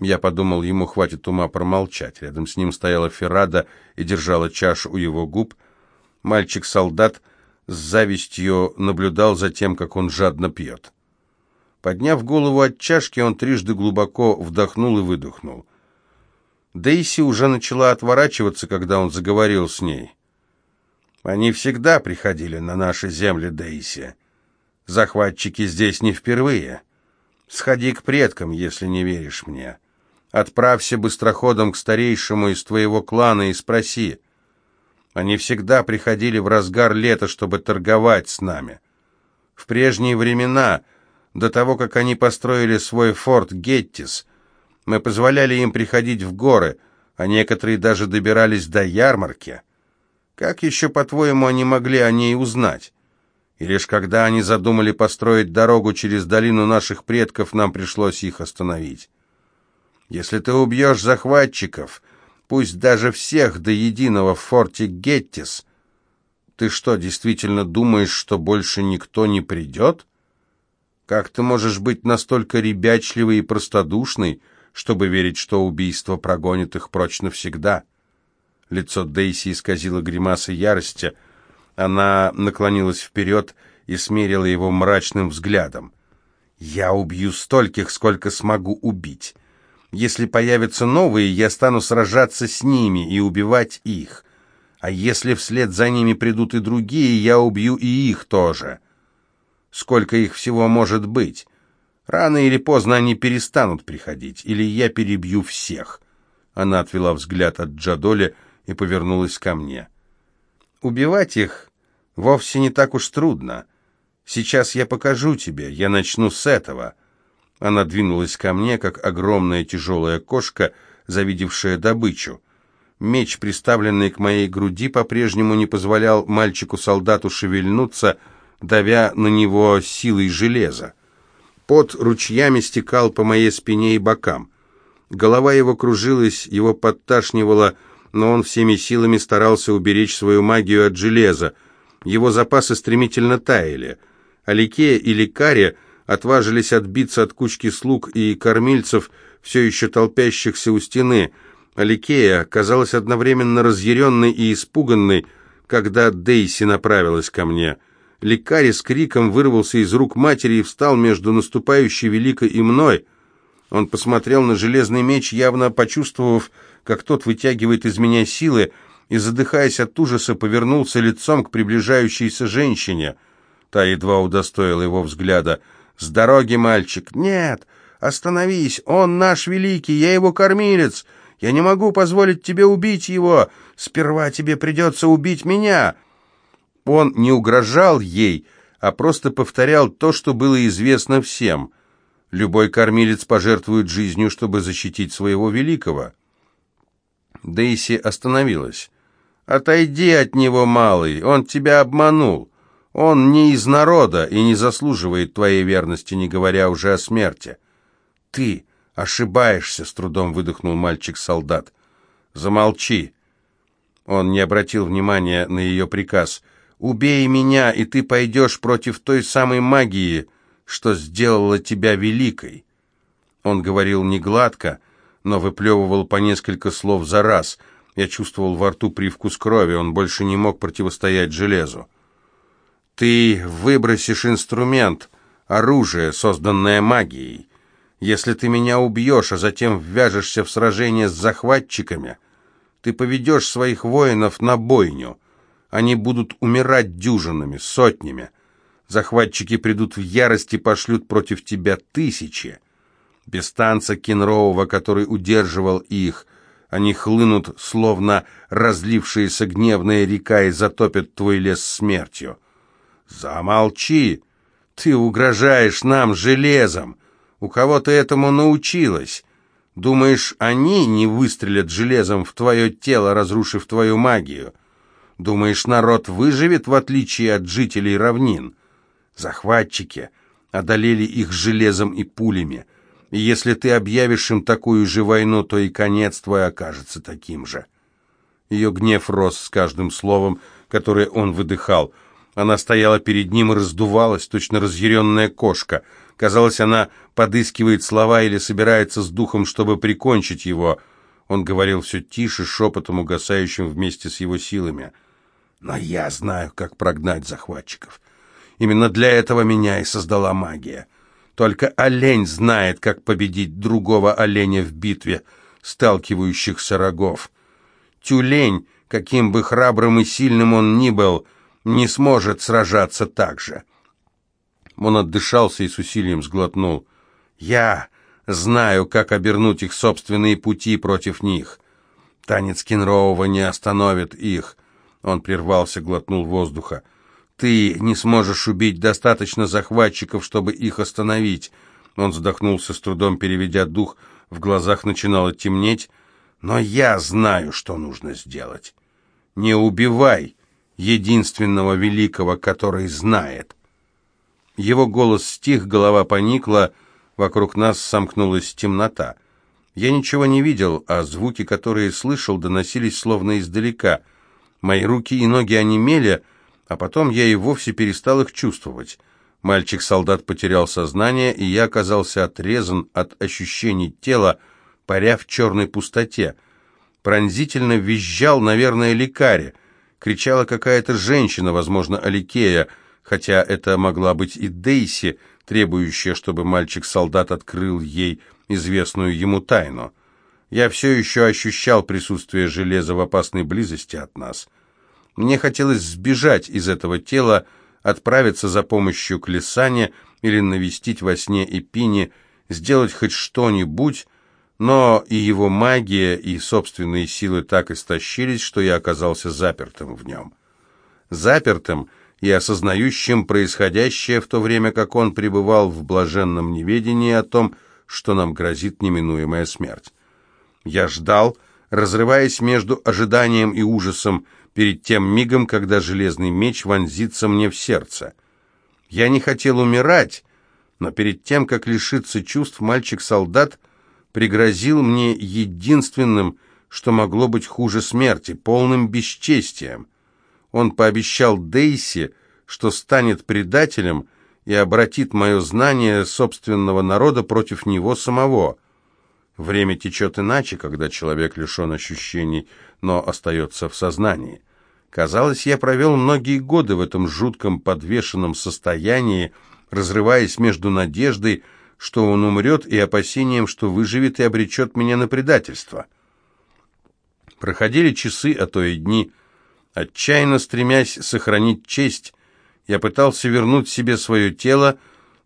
Я подумал, ему хватит ума промолчать. Рядом с ним стояла Феррада и держала чашу у его губ. Мальчик-солдат с завистью наблюдал за тем, как он жадно пьет. Подняв голову от чашки, он трижды глубоко вдохнул и выдохнул. Дейси уже начала отворачиваться, когда он заговорил с ней. «Они всегда приходили на наши земли, Дейси. Захватчики здесь не впервые. Сходи к предкам, если не веришь мне. Отправься быстроходом к старейшему из твоего клана и спроси. Они всегда приходили в разгар лета, чтобы торговать с нами. В прежние времена, до того, как они построили свой форт Геттис, мы позволяли им приходить в горы, а некоторые даже добирались до ярмарки. Как еще, по-твоему, они могли о ней узнать? И лишь когда они задумали построить дорогу через долину наших предков, нам пришлось их остановить. Если ты убьешь захватчиков, пусть даже всех до единого в форте Геттис, ты что, действительно думаешь, что больше никто не придет? Как ты можешь быть настолько ребячливый и простодушный, чтобы верить, что убийство прогонит их прочь навсегда?» Лицо Дейси исказило гримаса ярости. Она наклонилась вперед и смерила его мрачным взглядом. «Я убью стольких, сколько смогу убить. Если появятся новые, я стану сражаться с ними и убивать их. А если вслед за ними придут и другие, я убью и их тоже. Сколько их всего может быть? Рано или поздно они перестанут приходить, или я перебью всех». Она отвела взгляд от Джадоли и повернулась ко мне. «Убивать их вовсе не так уж трудно. Сейчас я покажу тебе, я начну с этого». Она двинулась ко мне, как огромная тяжелая кошка, завидевшая добычу. Меч, приставленный к моей груди, по-прежнему не позволял мальчику-солдату шевельнуться, давя на него силой железа. Пот ручьями стекал по моей спине и бокам. Голова его кружилась, его подташнивало, но он всеми силами старался уберечь свою магию от железа. Его запасы стремительно таяли. Аликея и Лекария отважились отбиться от кучки слуг и кормильцев, все еще толпящихся у стены. Аликея казалась одновременно разъяренной и испуганной, когда Дейси направилась ко мне. Лекарий с криком вырвался из рук матери и встал между наступающей Великой и мной. Он посмотрел на железный меч, явно почувствовав, как тот вытягивает из меня силы, и, задыхаясь от ужаса, повернулся лицом к приближающейся женщине. Та едва удостоила его взгляда — «С дороги, мальчик!» «Нет! Остановись! Он наш великий! Я его кормилец! Я не могу позволить тебе убить его! Сперва тебе придется убить меня!» Он не угрожал ей, а просто повторял то, что было известно всем. Любой кормилец пожертвует жизнью, чтобы защитить своего великого. Дейси остановилась. «Отойди от него, малый, он тебя обманул. Он не из народа и не заслуживает твоей верности, не говоря уже о смерти. Ты ошибаешься, с трудом выдохнул мальчик-солдат. Замолчи. Он не обратил внимания на ее приказ. Убей меня, и ты пойдешь против той самой магии, что сделала тебя великой. Он говорил не гладко, но выплевывал по несколько слов за раз. Я чувствовал во рту привкус крови, он больше не мог противостоять железу. Ты выбросишь инструмент, оружие, созданное магией. Если ты меня убьешь, а затем ввяжешься в сражение с захватчиками, ты поведешь своих воинов на бойню. Они будут умирать дюжинами, сотнями. Захватчики придут в ярость и пошлют против тебя тысячи. Без танца Кенроува, который удерживал их, они хлынут, словно разлившаяся гневная река, и затопят твой лес смертью. «Замолчи! Ты угрожаешь нам железом! У кого ты этому научилась? Думаешь, они не выстрелят железом в твое тело, разрушив твою магию? Думаешь, народ выживет, в отличие от жителей равнин? Захватчики одолели их железом и пулями, и если ты объявишь им такую же войну, то и конец твой окажется таким же». Ее гнев рос с каждым словом, которое он выдыхал – она стояла перед ним и раздувалась, точно разъяренная кошка. Казалось, она подыскивает слова или собирается с духом, чтобы прикончить его. Он говорил все тише, шепотом, угасающим вместе с его силами. «Но я знаю, как прогнать захватчиков. Именно для этого меня и создала магия. Только олень знает, как победить другого оленя в битве, сталкивающихся рогов. Тюлень, каким бы храбрым и сильным он ни был, не сможет сражаться так же». Он отдышался и с усилием сглотнул. «Я знаю, как обернуть их собственные пути против них. Танец Кенроува не остановит их». Он прервался, глотнул воздуха. «Ты не сможешь убить достаточно захватчиков, чтобы их остановить». Он задохнулся, с трудом переведя дух, в глазах начинало темнеть. «Но я знаю, что нужно сделать. Не убивай единственного великого, который знает». Его голос стих, голова поникла, вокруг нас сомкнулась темнота. Я ничего не видел, а звуки, которые слышал, доносились словно издалека. Мои руки и ноги онемели, а потом я и вовсе перестал их чувствовать. Мальчик-солдат потерял сознание, и я оказался отрезан от ощущений тела, паря в черной пустоте. Пронзительно визжал, наверное, лекарь. Кричала какая-то женщина, возможно, Аликея, хотя это могла быть и Дейси, требующая, чтобы мальчик-солдат открыл ей известную ему тайну. Я все еще ощущал присутствие железа в опасной близости от нас. Мне хотелось сбежать из этого тела, отправиться за помощью к Лисане или навестить во сне Эпини, сделать хоть что-нибудь, но и его магия, и собственные силы так истощились, что я оказался запертым в нем. Запертым и осознающим происходящее, в то время как он пребывал в блаженном неведении о том, что нам грозит неминуемая смерть. Я ждал, разрываясь между ожиданием и ужасом, перед тем мигом, когда железный меч вонзится мне в сердце. Я не хотел умирать, но перед тем, как лишиться чувств, мальчик-солдат пригрозил мне единственным, что могло быть хуже смерти, полным бесчестием — он пообещал Дейси, что станет предателем и обратит мое знание собственного народа против него самого. Время течет иначе, когда человек лишен ощущений, но остается в сознании. Казалось, я провел многие годы в этом жутком подвешенном состоянии, разрываясь между надеждой, что он умрет, и опасением, что выживет и обречет меня на предательство. Проходили часы, а то и дни. Отчаянно стремясь сохранить честь, я пытался вернуть себе свое тело,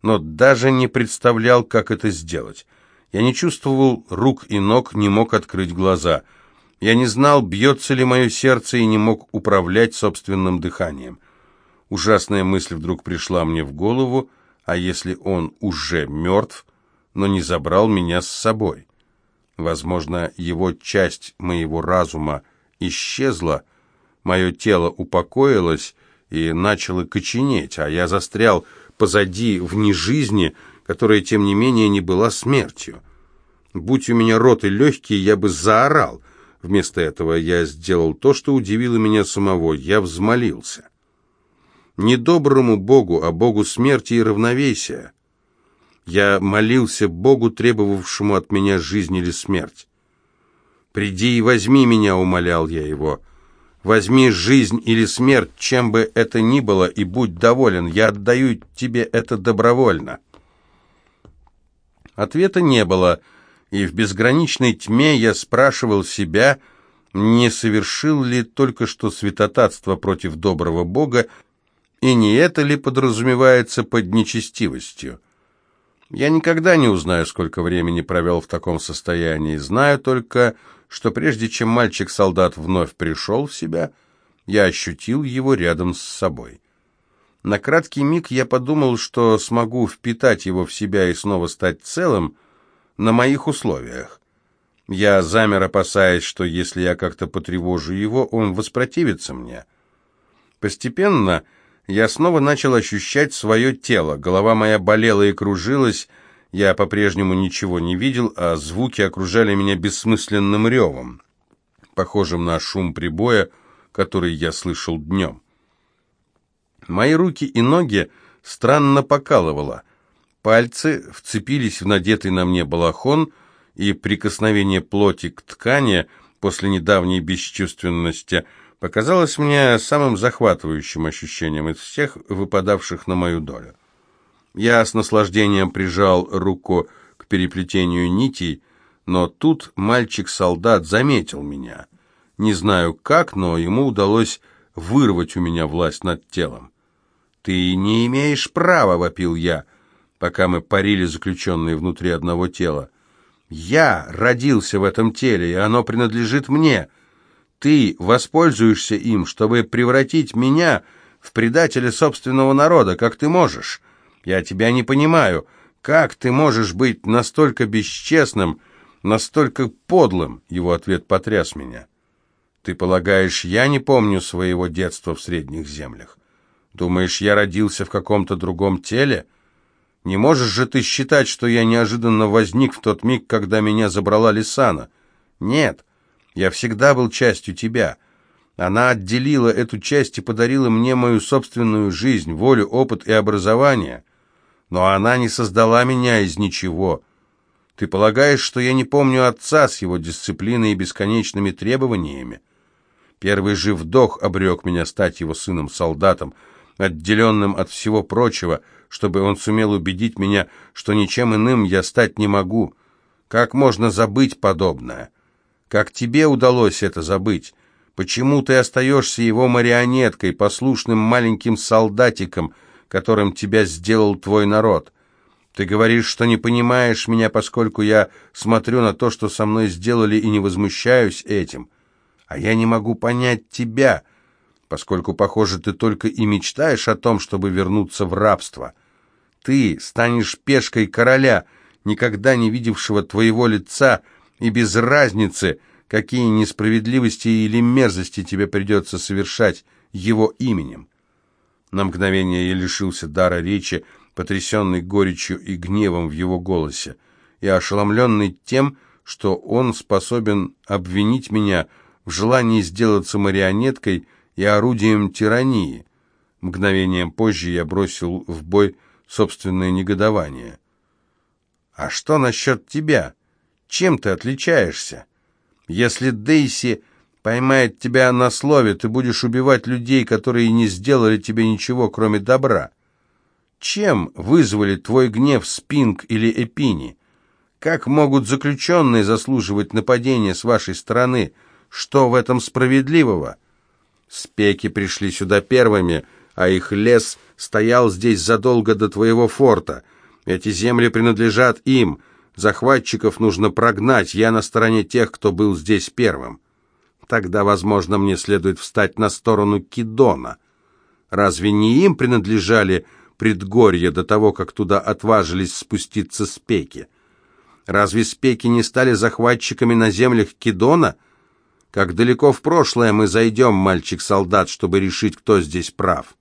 но даже не представлял, как это сделать. Я не чувствовал рук и ног, не мог открыть глаза. Я не знал, бьется ли мое сердце, и не мог управлять собственным дыханием. Ужасная мысль вдруг пришла мне в голову, а если он уже мертв, но не забрал меня с собой? Возможно, его часть моего разума исчезла, Мое тело упокоилось и начало коченеть, а я застрял позади в нежизни, которая, тем не менее, не была смертью. Будь у меня рот и легкие, я бы заорал. Вместо этого я сделал то, что удивило меня самого. Я взмолился. Не доброму Богу, а Богу смерти и равновесия. Я молился Богу, требовавшему от меня жизнь или смерть. «Приди и возьми меня», — умолял я его, — Возьми жизнь или смерть, чем бы это ни было, и будь доволен. Я отдаю тебе это добровольно». Ответа не было, и в безграничной тьме я спрашивал себя, не совершил ли только что святотатство против доброго Бога, и не это ли подразумевается под нечестивостью. Я никогда не узнаю, сколько времени провел в таком состоянии, знаю только, что прежде чем мальчик-солдат вновь пришел в себя, я ощутил его рядом с собой. На краткий миг я подумал, что смогу впитать его в себя и снова стать целым на моих условиях. Я замер, опасаясь, что если я как-то потревожу его, он воспротивится мне. Постепенно я снова начал ощущать свое тело, голова моя болела и кружилась, я по-прежнему ничего не видел, а звуки окружали меня бессмысленным ревом, похожим на шум прибоя, который я слышал днем. Мои руки и ноги странно покалывало. Пальцы вцепились в надетый на мне балахон, и прикосновение плоти к ткани после недавней бесчувственности показалось мне самым захватывающим ощущением из всех выпадавших на мою долю. Я с наслаждением прижал руку к переплетению нитей, но тут мальчик-солдат заметил меня. Не знаю как, но ему удалось вырвать у меня власть над телом. «Ты не имеешь права!» — вопил я, пока мы парили заключенные внутри одного тела. «Я родился в этом теле, и оно принадлежит мне. Ты воспользуешься им, чтобы превратить меня в предателя собственного народа, как ты можешь. Я тебя не понимаю. Как ты можешь быть настолько бесчестным, настолько подлым?» Его ответ потряс меня. «Ты полагаешь, я не помню своего детства в Средних землях? Думаешь, я родился в каком-то другом теле? Не можешь же ты считать, что я неожиданно возник в тот миг, когда меня забрала Лисана? Нет, я всегда был частью тебя. Она отделила эту часть и подарила мне мою собственную жизнь, волю, опыт и образование. Но она не создала меня из ничего. Ты полагаешь, что я не помню отца с его дисциплиной и бесконечными требованиями? Первый же вдох обрек меня стать его сыном-солдатом, отделенным от всего прочего, чтобы он сумел убедить меня, что ничем иным я стать не могу. Как можно забыть подобное? Как тебе удалось это забыть? Почему ты остаешься его марионеткой, послушным маленьким солдатиком, которым тебя сделал твой народ? Ты говоришь, что не понимаешь меня, поскольку я смотрю на то, что со мной сделали, и не возмущаюсь этим. А я не могу понять тебя, поскольку, похоже, ты только и мечтаешь о том, чтобы вернуться в рабство. Ты станешь пешкой короля, никогда не видевшего твоего лица, и без разницы, какие несправедливости или мерзости тебе придется совершать его именем. На мгновение я лишился дара речи, потрясенный горечью и гневом в его голосе, и ошеломленный тем, что он способен обвинить меня в желании сделаться марионеткой, и орудием тирании. Мгновением позже я бросил в бой собственное негодование. «А что насчет тебя? Чем ты отличаешься? Если Дейси поймает тебя на слове, ты будешь убивать людей, которые не сделали тебе ничего, кроме добра. Чем вызвали твой гнев Спинг или Эпини? Как могут заключенные заслуживать нападения с вашей стороны? Что в этом справедливого?» Спеки пришли сюда первыми, а их лес стоял здесь задолго до твоего форта. Эти земли принадлежат им. Захватчиков нужно прогнать. Я на стороне тех, кто был здесь первым. Тогда, возможно, мне следует встать на сторону Кидона. Разве не им принадлежали предгорья до того, как туда отважились спуститься спеки? Разве спеки не стали захватчиками на землях Кидона — как далеко в прошлое мы зайдем, мальчик-солдат, чтобы решить, кто здесь прав?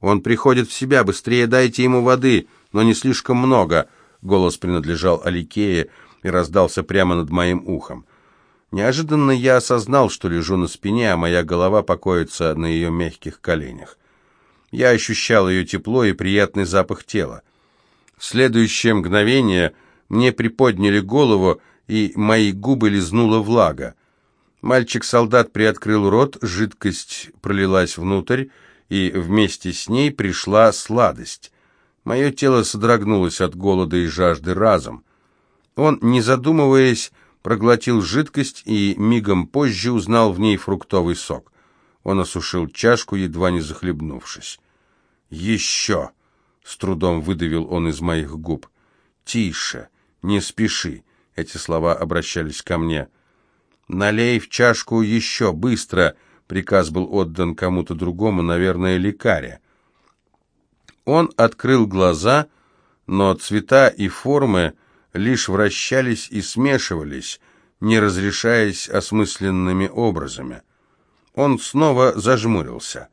Он приходит в себя, быстрее дайте ему воды, но не слишком много. Голос принадлежал Аликее и раздался прямо над моим ухом. Неожиданно я осознал, что лежу на спине, а моя голова покоится на ее мягких коленях. Я ощущал ее тепло и приятный запах тела. В следующее мгновение мне приподняли голову, и мои губы лизнула влага. Мальчик-солдат приоткрыл рот, жидкость пролилась внутрь, и вместе с ней пришла сладость. Мое тело содрогнулось от голода и жажды разом. Он, не задумываясь, проглотил жидкость и мигом позже узнал в ней фруктовый сок. Он осушил чашку, едва не захлебнувшись. «Еще!» — с трудом выдавил он из моих губ. «Тише, не спеши!» — эти слова обращались ко мне — «Налей в чашку еще, быстро!» Приказ был отдан кому-то другому, наверное, лекаре. Он открыл глаза, но цвета и формы лишь вращались и смешивались, не разрешаясь осмысленными образами. Он снова зажмурился.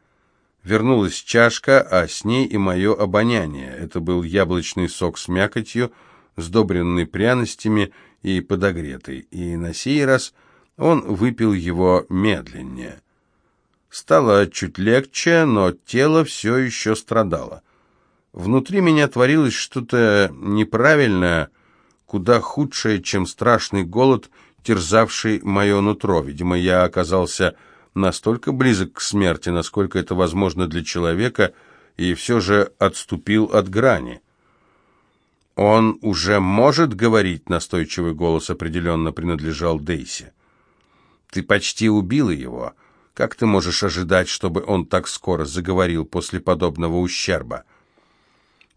Вернулась чашка, а с ней и мое обоняние. Это был яблочный сок с мякотью, сдобренный пряностями и подогретый. И на сей раз он выпил его медленнее. Стало чуть легче, но тело все еще страдало. Внутри меня творилось что-то неправильное, куда худшее, чем страшный голод, терзавший мое нутро. Видимо, я оказался настолько близок к смерти, насколько это возможно для человека, и все же отступил от грани. «Он уже может говорить?» — настойчивый голос определенно принадлежал Дейси. «Ты почти убила его. Как ты можешь ожидать, чтобы он так скоро заговорил после подобного ущерба?»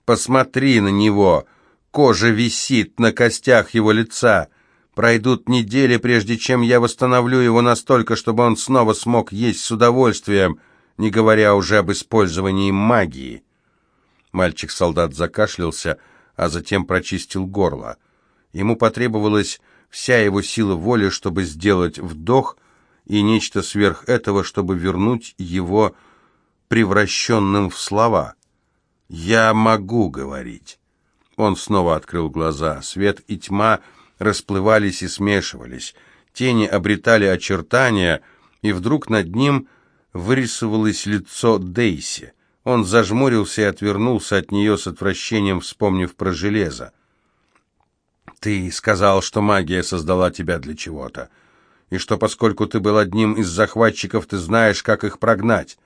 «Посмотри на него! Кожа висит на костях его лица!» Пройдут недели, прежде чем я восстановлю его настолько, чтобы он снова смог есть с удовольствием, не говоря уже об использовании магии. Мальчик-солдат закашлялся, а затем прочистил горло. Ему потребовалась вся его сила воли, чтобы сделать вдох, и нечто сверх этого, чтобы вернуть его превращенным в слова. «Я могу говорить». Он снова открыл глаза. Свет и тьма — расплывались и смешивались. Тени обретали очертания, и вдруг над ним вырисовалось лицо Дейси. Он зажмурился и отвернулся от нее с отвращением, вспомнив про железо. «Ты сказал, что магия создала тебя для чего-то, и что поскольку ты был одним из захватчиков, ты знаешь, как их прогнать,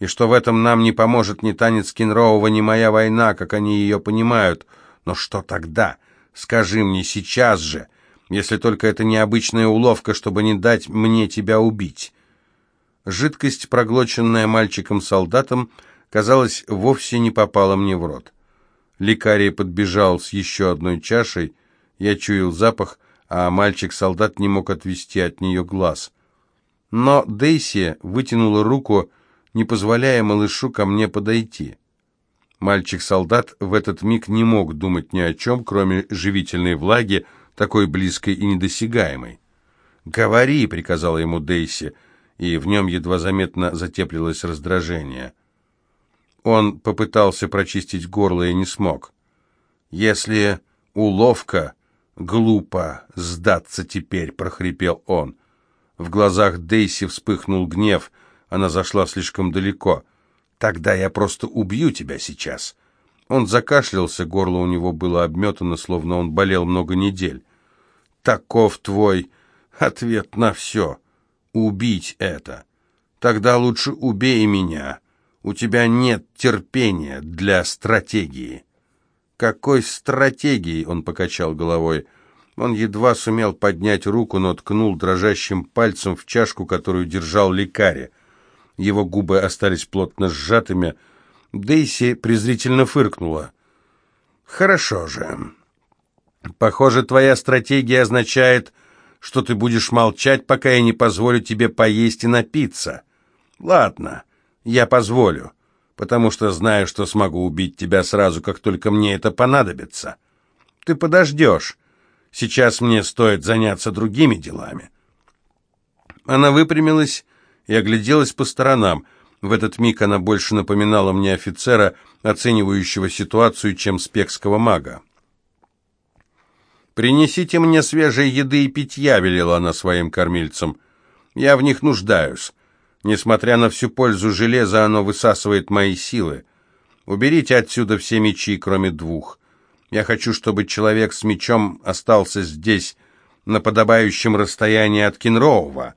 и что в этом нам не поможет ни танец Кенроува, ни моя война, как они ее понимают. Но что тогда?» Скажи мне сейчас же, если только это не обычная уловка, чтобы не дать мне тебя убить». Жидкость, проглоченная мальчиком-солдатом, казалось, вовсе не попала мне в рот. Лекарий подбежал с еще одной чашей, я чуял запах, а мальчик-солдат не мог отвести от нее глаз. Но Дейси вытянула руку, не позволяя малышу ко мне подойти. Мальчик-солдат в этот миг не мог думать ни о чем, кроме живительной влаги, такой близкой и недосягаемой. «Говори!» — приказала ему Дейси, и в нем едва заметно затеплилось раздражение. Он попытался прочистить горло и не смог. «Если уловка, глупо сдаться теперь!» — прохрипел он. В глазах Дейси вспыхнул гнев, она зашла слишком далеко — Тогда я просто убью тебя сейчас». Он закашлялся, горло у него было обметано, словно он болел много недель. «Таков твой ответ на все. Убить это. Тогда лучше убей меня. У тебя нет терпения для стратегии». «Какой стратегии?» — он покачал головой. Он едва сумел поднять руку, но ткнул дрожащим пальцем в чашку, которую держал лекарь его губы остались плотно сжатыми. Дейси презрительно фыркнула. «Хорошо же. Похоже, твоя стратегия означает, что ты будешь молчать, пока я не позволю тебе поесть и напиться. Ладно, я позволю, потому что знаю, что смогу убить тебя сразу, как только мне это понадобится. Ты подождешь. Сейчас мне стоит заняться другими делами». Она выпрямилась и огляделась по сторонам. В этот миг она больше напоминала мне офицера, оценивающего ситуацию, чем спекского мага. «Принесите мне свежей еды и питья», — велела она своим кормильцам. «Я в них нуждаюсь. Несмотря на всю пользу железа, оно высасывает мои силы. Уберите отсюда все мечи, кроме двух. Я хочу, чтобы человек с мечом остался здесь, на подобающем расстоянии от Кенроува.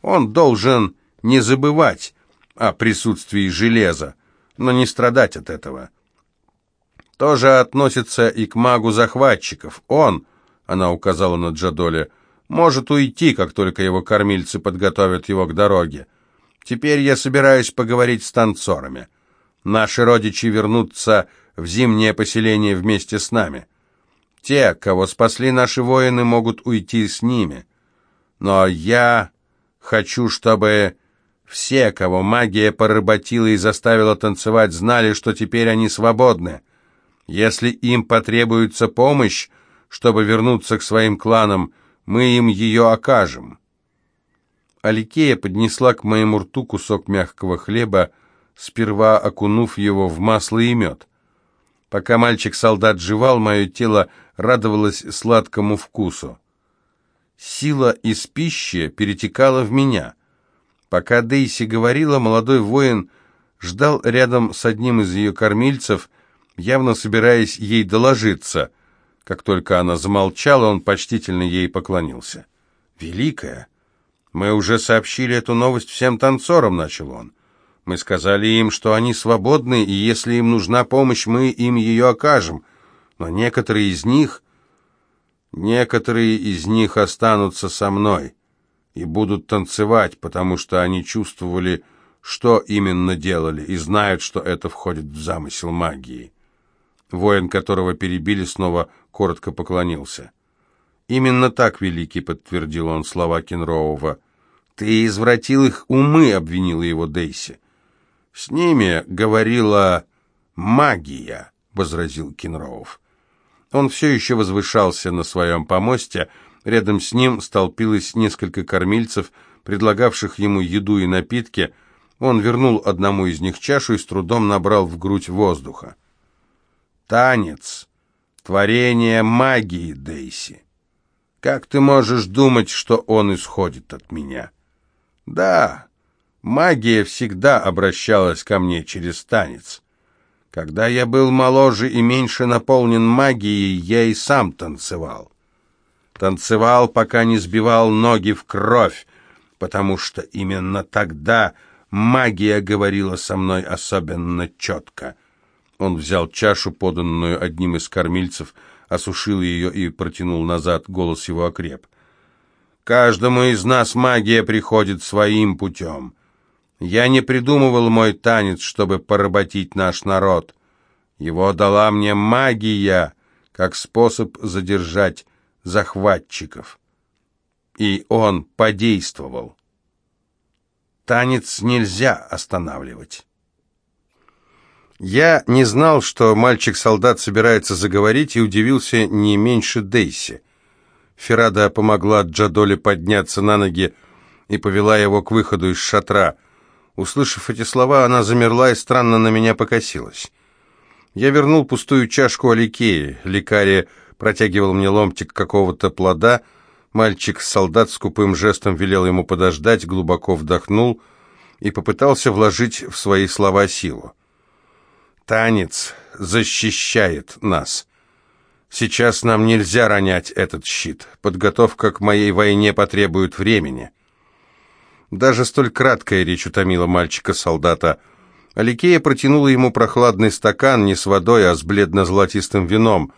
Он должен не забывать о присутствии железа, но не страдать от этого. Тоже относится и к магу захватчиков. Он, она указала на Джадоле, может уйти, как только его кормильцы подготовят его к дороге. Теперь я собираюсь поговорить с танцорами. Наши родичи вернутся в зимнее поселение вместе с нами. Те, кого спасли наши воины, могут уйти с ними. Но я хочу, чтобы все, кого магия поработила и заставила танцевать, знали, что теперь они свободны. Если им потребуется помощь, чтобы вернуться к своим кланам, мы им ее окажем». Аликея поднесла к моему рту кусок мягкого хлеба, сперва окунув его в масло и мед. Пока мальчик-солдат жевал, мое тело радовалось сладкому вкусу. Сила из пищи перетекала в меня — Пока Дейси говорила, молодой воин ждал рядом с одним из ее кормильцев, явно собираясь ей доложиться. Как только она замолчала, он почтительно ей поклонился. «Великая! Мы уже сообщили эту новость всем танцорам», — начал он. «Мы сказали им, что они свободны, и если им нужна помощь, мы им ее окажем. Но некоторые из них... Некоторые из них останутся со мной и будут танцевать, потому что они чувствовали, что именно делали, и знают, что это входит в замысел магии». Воин, которого перебили, снова коротко поклонился. «Именно так, Великий», — подтвердил он слова Кенроува. «Ты извратил их умы», — обвинила его Дейси. «С ними говорила магия», — возразил Кенроув. Он все еще возвышался на своем помосте, рядом с ним столпилось несколько кормильцев, предлагавших ему еду и напитки. Он вернул одному из них чашу и с трудом набрал в грудь воздуха. «Танец, творение магии, Дейси. Как ты можешь думать, что он исходит от меня? Да, магия всегда обращалась ко мне через танец. Когда я был моложе и меньше наполнен магией, я и сам танцевал. Танцевал, пока не сбивал ноги в кровь, потому что именно тогда магия говорила со мной особенно четко. Он взял чашу, поданную одним из кормильцев, осушил ее и протянул назад, голос его окреп. «Каждому из нас магия приходит своим путем. Я не придумывал мой танец, чтобы поработить наш народ. Его дала мне магия, как способ задержать захватчиков. И он подействовал. Танец нельзя останавливать». Я не знал, что мальчик-солдат собирается заговорить, и удивился не меньше Дейси. Ферада помогла Джадоле подняться на ноги и повела его к выходу из шатра. Услышав эти слова, она замерла и странно на меня покосилась. Я вернул пустую чашку Аликеи. Лекария протягивал мне ломтик какого-то плода. Мальчик-солдат с купым жестом велел ему подождать, глубоко вдохнул и попытался вложить в свои слова силу. Танец защищает нас. Сейчас нам нельзя ронять этот щит. Подготовка к моей войне потребует времени. Даже столь краткая речь утомила мальчика-солдата. Аликея протянула ему прохладный стакан не с водой, а с бледно-золотистым вином.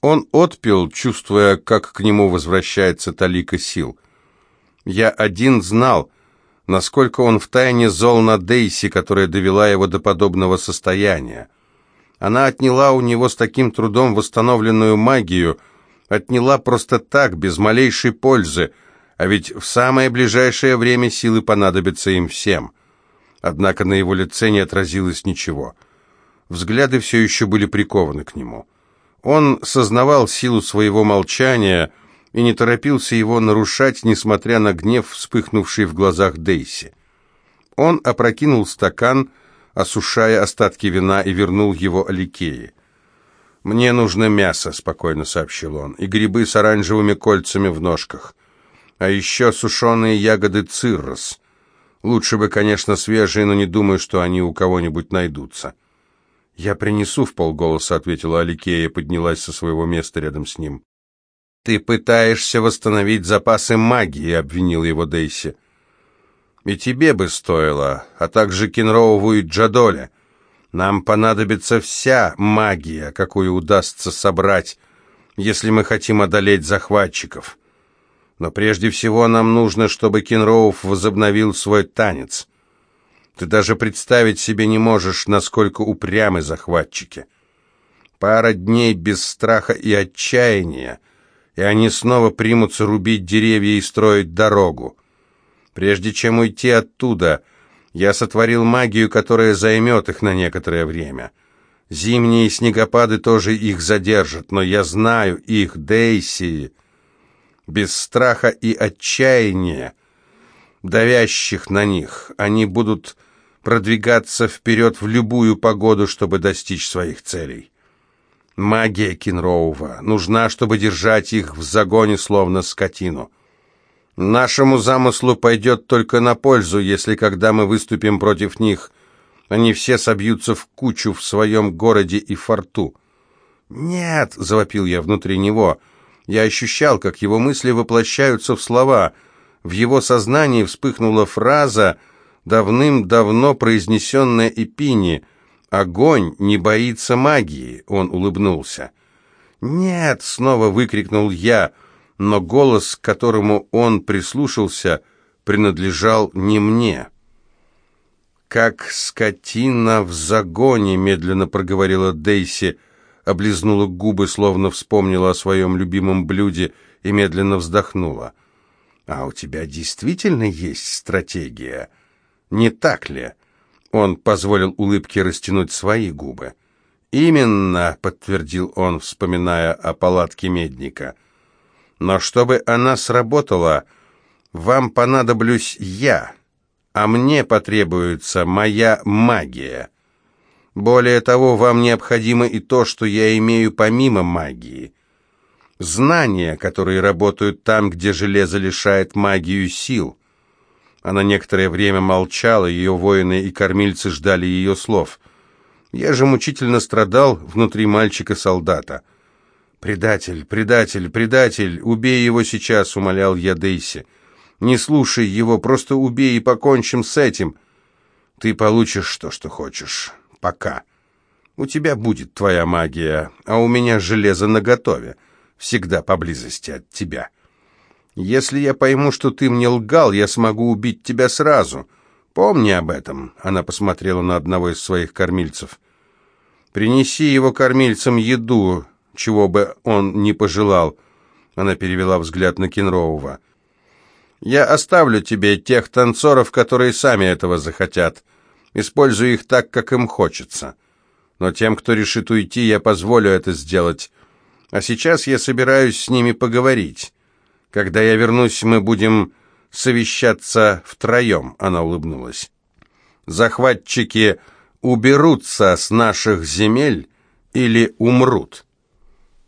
Он отпил, чувствуя, как к нему возвращается талика сил. Я один знал, насколько он втайне зол на Дейси, которая довела его до подобного состояния. Она отняла у него с таким трудом восстановленную магию, отняла просто так, без малейшей пользы, а ведь в самое ближайшее время силы понадобятся им всем. Однако на его лице не отразилось ничего. Взгляды все еще были прикованы к нему. Он сознавал силу своего молчания, и не торопился его нарушать, несмотря на гнев, вспыхнувший в глазах Дейси. Он опрокинул стакан, осушая остатки вина, и вернул его Аликее. «Мне нужно мясо», — спокойно сообщил он, — «и грибы с оранжевыми кольцами в ножках. А еще сушеные ягоды циррос. Лучше бы, конечно, свежие, но не думаю, что они у кого-нибудь найдутся». «Я принесу», — в полголоса ответила Аликея и поднялась со своего места рядом с ним. «Ты пытаешься восстановить запасы магии», — обвинил его Дейси. «И тебе бы стоило, а также Кенроуву и Джадоле. Нам понадобится вся магия, какую удастся собрать, если мы хотим одолеть захватчиков. Но прежде всего нам нужно, чтобы Кенроув возобновил свой танец. Ты даже представить себе не можешь, насколько упрямы захватчики. Пара дней без страха и отчаяния, и они снова примутся рубить деревья и строить дорогу. Прежде чем уйти оттуда, я сотворил магию, которая займет их на некоторое время. Зимние снегопады тоже их задержат, но я знаю их, Дейси, без страха и отчаяния, давящих на них. Они будут продвигаться вперед в любую погоду, чтобы достичь своих целей. Магия Кинроува нужна, чтобы держать их в загоне, словно скотину. Нашему замыслу пойдет только на пользу, если когда мы выступим против них, Они все собьются в кучу в своем городе и форту. «Нет!» — завопил я внутри него. Я ощущал, как его мысли воплощаются в слова. В его сознании вспыхнула фраза, давным-давно произнесенная Эпини. «Огонь не боится магии!» — он улыбнулся. «Нет!» — снова выкрикнул я, но голос, к которому он прислушался, принадлежал не мне. «Как скотина в загоне», — медленно проговорила Дейси, облизнула губы, словно вспомнила о своем любимом блюде и медленно вздохнула. «А у тебя действительно есть стратегия? Не так ли?» Он позволил улыбке растянуть свои губы. «Именно», — подтвердил он, вспоминая о палатке медника. «Но чтобы она сработала, вам понадоблюсь я» а мне потребуется моя магия. Более того, вам необходимо и то, что я имею помимо магии. Знания, которые работают там, где железо лишает магию сил. Она некоторое время молчала, ее воины и кормильцы ждали ее слов. Я же мучительно страдал внутри мальчика-солдата. «Предатель, предатель, предатель, убей его сейчас», — умолял я Дейси. Не слушай его, просто убей и покончим с этим. Ты получишь то, что хочешь. Пока. У тебя будет твоя магия, а у меня железо наготове, всегда поблизости от тебя. Если я пойму, что ты мне лгал, я смогу убить тебя сразу. Помни об этом, она посмотрела на одного из своих кормильцев. Принеси его кормильцам еду, чего бы он ни пожелал. Она перевела взгляд на Кенроува. Я оставлю тебе тех танцоров, которые сами этого захотят. Используй их так, как им хочется. Но тем, кто решит уйти, я позволю это сделать. А сейчас я собираюсь с ними поговорить. Когда я вернусь, мы будем совещаться втроем», — она улыбнулась. «Захватчики уберутся с наших земель или умрут».